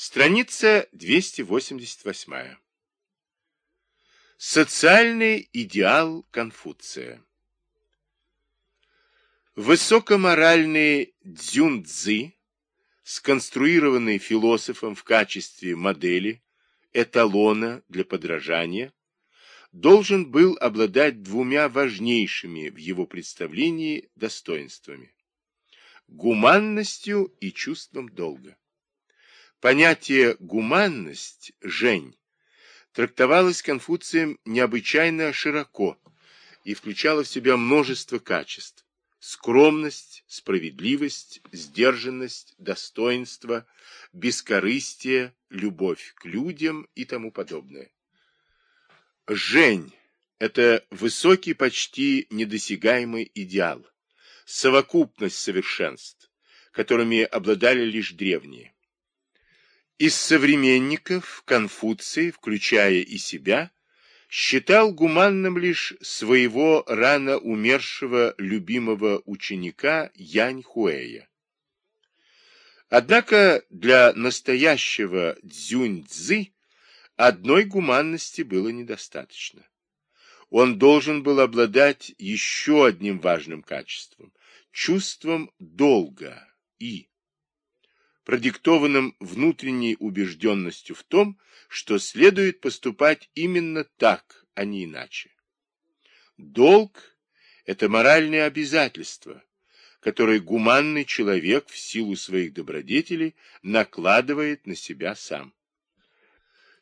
Страница 288. Социальный идеал Конфуция. Высокоморальный дзюнцзы, сконструированный философом в качестве модели, эталона для подражания, должен был обладать двумя важнейшими в его представлении достоинствами – гуманностью и чувством долга. Понятие «гуманность» – «жень» трактовалось Конфуцием необычайно широко и включало в себя множество качеств – скромность, справедливость, сдержанность, достоинство, бескорыстие, любовь к людям и тому подобное. Жень – это высокий, почти недосягаемый идеал, совокупность совершенств, которыми обладали лишь древние. Из современников Конфуций, включая и себя, считал гуманным лишь своего рано умершего любимого ученика Янь Хуэя. Однако для настоящего Цзюнь-Цзы одной гуманности было недостаточно. Он должен был обладать еще одним важным качеством – чувством долга и продиктованным внутренней убежденностью в том, что следует поступать именно так, а не иначе. Долг – это моральное обязательство, которое гуманный человек в силу своих добродетелей накладывает на себя сам.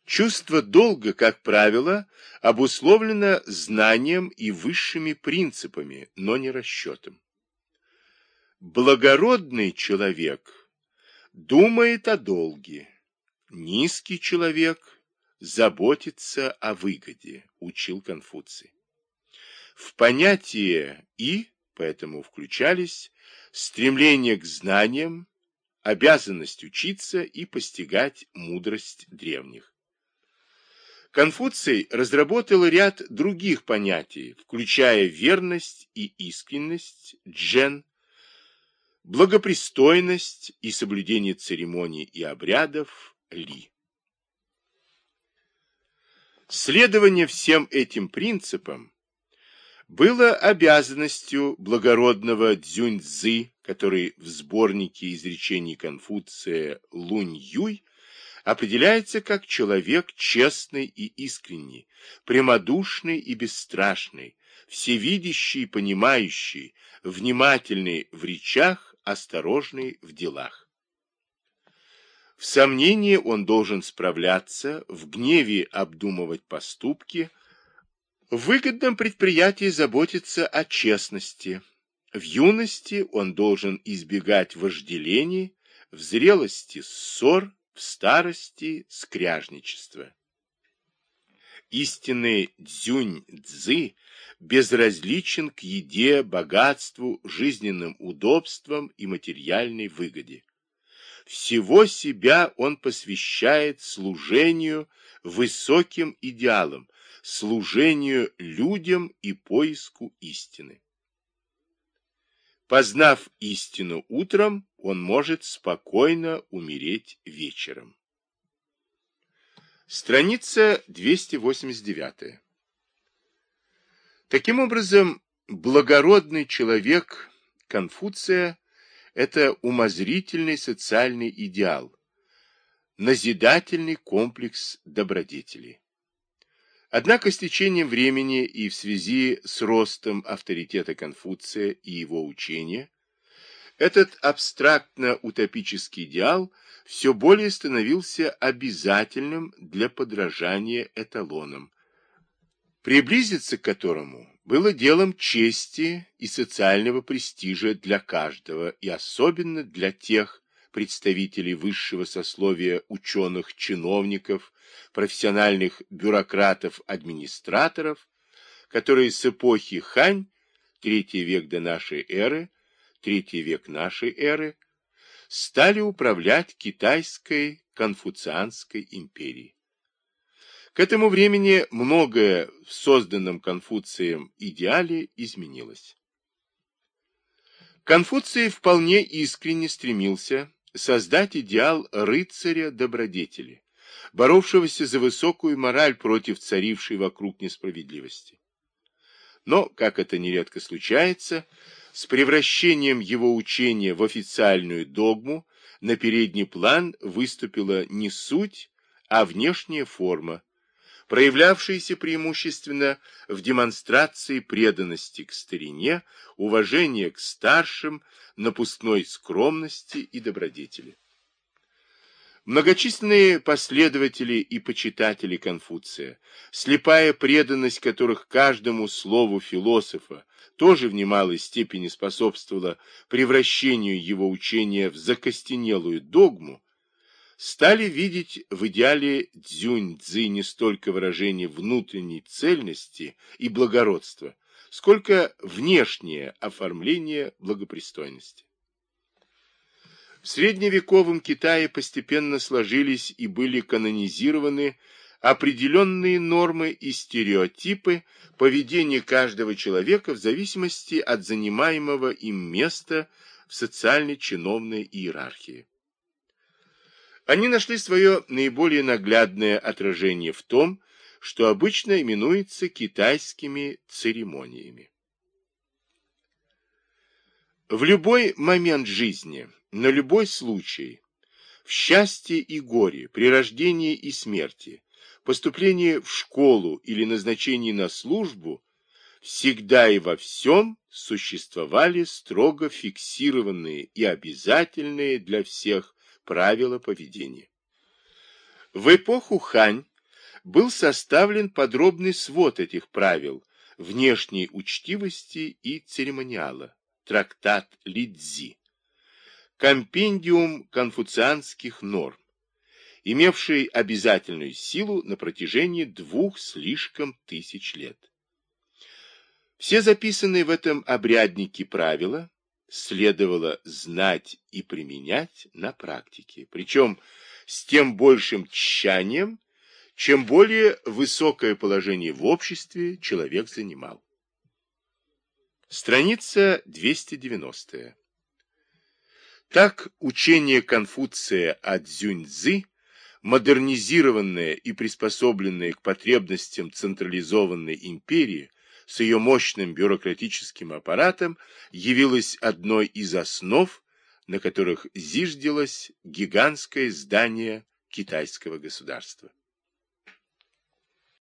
Чувство долга, как правило, обусловлено знанием и высшими принципами, но не расчетом. Благородный человек – думает о долге. Низкий человек заботится о выгоде, учил Конфуций. В понятие «и» поэтому включались стремление к знаниям, обязанность учиться и постигать мудрость древних. Конфуций разработал ряд других понятий, включая верность и искренность, джен, благопристойность и соблюдение церемоний и обрядов ли. Следование всем этим принципам было обязанностью благородного Цзюньцзы, который в сборнике изречений Конфуция Лунь-Юй определяется как человек честный и искренний, прямодушный и бесстрашный, всевидящий и понимающий, внимательный в речах, осторожный в делах. В сомнении он должен справляться, в гневе обдумывать поступки, в выгодном предприятии заботиться о честности. В юности он должен избегать вожделений, в зрелости ссор, в старости скряжничества. Истинный дзюнь-дзы безразличен к еде, богатству, жизненным удобствам и материальной выгоде. Всего себя он посвящает служению высоким идеалам, служению людям и поиску истины. Познав истину утром, он может спокойно умереть вечером. Страница 289. Таким образом, благородный человек Конфуция – это умозрительный социальный идеал, назидательный комплекс добродетелей. Однако с течением времени и в связи с ростом авторитета Конфуция и его учения, этот абстрактно-утопический идеал все более становился обязательным для подражания эталонам, приблизиться к которому было делом чести и социального престижа для каждого, и особенно для тех представителей высшего сословия ученых, чиновников, профессиональных бюрократов-администраторов, которые с эпохи Хань, третий век до нашей эры, третий век нашей эры, стали управлять китайской конфуцианской империей. К этому времени многое в созданном Конфуцием идеале изменилось. Конфуций вполне искренне стремился создать идеал рыцаря-добродетели, боровшегося за высокую мораль против царившей вокруг несправедливости. Но, как это нередко случается, с превращением его учения в официальную догму на передний план выступила не суть, а внешняя форма, проявлявшаяся преимущественно в демонстрации преданности к старине, уважения к старшим, напускной скромности и добродетели. Многочисленные последователи и почитатели Конфуция, слепая преданность которых каждому слову философа тоже в немалой степени способствовала превращению его учения в закостенелую догму, стали видеть в идеале дзюнь-дзы не столько выражение внутренней цельности и благородства, сколько внешнее оформление благопристойности. В средневековом Китае постепенно сложились и были канонизированы определенные нормы и стереотипы поведения каждого человека в зависимости от занимаемого им места в социально-чиновной иерархии. Они нашли свое наиболее наглядное отражение в том, что обычно именуется китайскими церемониями. В любой момент жизни, на любой случай, в счастье и горе, при рождении и смерти, поступлении в школу или назначении на службу, всегда и во всем существовали строго фиксированные и обязательные для всех правила поведения. В эпоху Хань был составлен подробный свод этих правил внешней учтивости и церемониала, трактат Лидзи, компендиум конфуцианских норм, имевший обязательную силу на протяжении двух слишком тысяч лет. Все записанные в этом обряднике правила следовало знать и применять на практике, причем с тем большим тщанием, чем более высокое положение в обществе человек занимал. Страница 290. Так учение Конфуция о Цзюньцзы, модернизированное и приспособленное к потребностям централизованной империи, с ее мощным бюрократическим аппаратом явилась одной из основ, на которых зиждилось гигантское здание китайского государства.